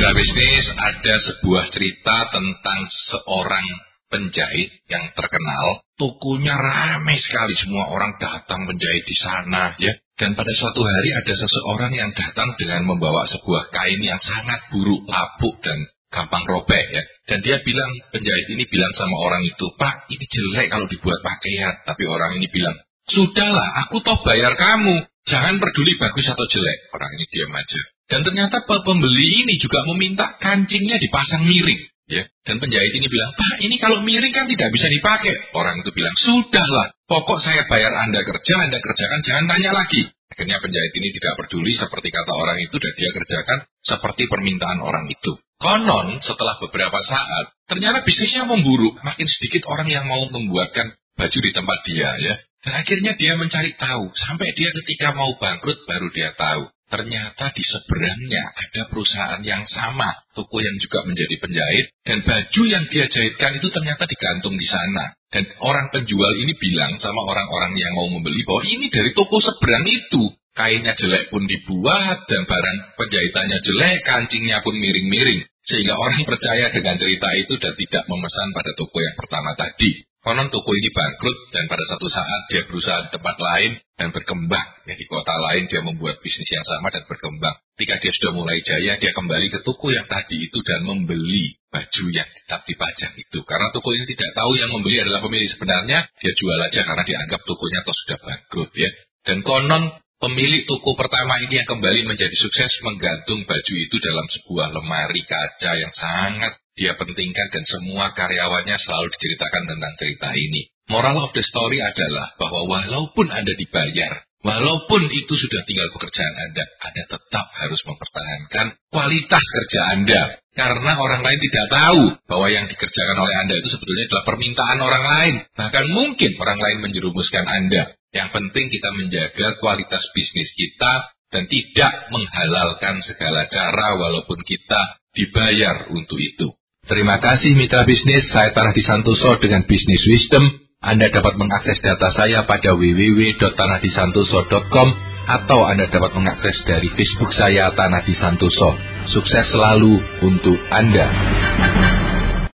Mitra bisnis ada sebuah cerita tentang seorang penjahit yang terkenal. Tokonya ramai sekali, semua orang datang menjahit di sana ya. Dan pada suatu hari ada seseorang yang datang dengan membawa sebuah kain yang sangat buruk, lapuk dan gampang robek ya. Dan dia bilang, penjahit ini bilang sama orang itu, Pak ini jelek kalau dibuat pakaian. Tapi orang ini bilang, Sudahlah, aku toh bayar kamu. Jangan peduli bagus atau jelek. Orang ini diam aja. Dan ternyata pembeli ini juga meminta kancingnya dipasang miring. Ya. Dan penjahit ini bilang, Pak ini kalau miring kan tidak bisa dipakai. Orang itu bilang, Sudahlah, pokok saya bayar Anda kerja, Anda kerjakan, jangan tanya lagi. Akhirnya penjahit ini tidak peduli seperti kata orang itu dan dia kerjakan seperti permintaan orang itu. Konon setelah beberapa saat, ternyata bisnisnya memburuk. Makin sedikit orang yang mau membuatkan baju di tempat dia ya. Dan akhirnya dia mencari tahu, sampai dia ketika mau bangkrut baru dia tahu. Ternyata di seberangnya ada perusahaan yang sama, toko yang juga menjadi penjahit, dan baju yang dia jahitkan itu ternyata digantung di sana. Dan orang penjual ini bilang sama orang-orang yang mau membeli bahwa ini dari toko seberang itu. Kainnya jelek pun dibuat, dan barang penjahitannya jelek, kancingnya pun miring-miring. Sehingga orang percaya dengan cerita itu dan tidak memesan pada toko yang pertama tadi. Konon toko ini bangkrut dan pada satu saat dia berusaha di tempat lain dan berkembang. Ya, di kota lain dia membuat bisnis yang sama dan berkembang. Ketika dia sudah mulai jaya, dia kembali ke toko yang tadi itu dan membeli baju yang tetap dipajang itu. Karena toko ini tidak tahu yang membeli adalah pemilik sebenarnya, dia jual aja karena dianggap tokonya atau sudah bangkrut ya. Dan konon pemilik toko pertama ini yang kembali menjadi sukses menggantung baju itu dalam sebuah lemari kaca yang sangat dia pentingkan dan semua karyawannya selalu diceritakan tentang cerita ini. Moral of the story adalah bahwa walaupun Anda dibayar, walaupun itu sudah tinggal pekerjaan Anda, Anda tetap harus mempertahankan kualitas kerja Anda. Karena orang lain tidak tahu bahwa yang dikerjakan oleh Anda itu sebetulnya adalah permintaan orang lain. Bahkan mungkin orang lain menjerumuskan Anda. Yang penting kita menjaga kualitas bisnis kita dan tidak menghalalkan segala cara walaupun kita dibayar untuk itu. Terima kasih mitra bisnis, saya Tanah Disantoso dengan Bisnis Wisdom. Anda dapat mengakses data saya pada www.tanahdisantoso.com atau Anda dapat mengakses dari Facebook saya Tanah Disantoso. Sukses selalu untuk Anda.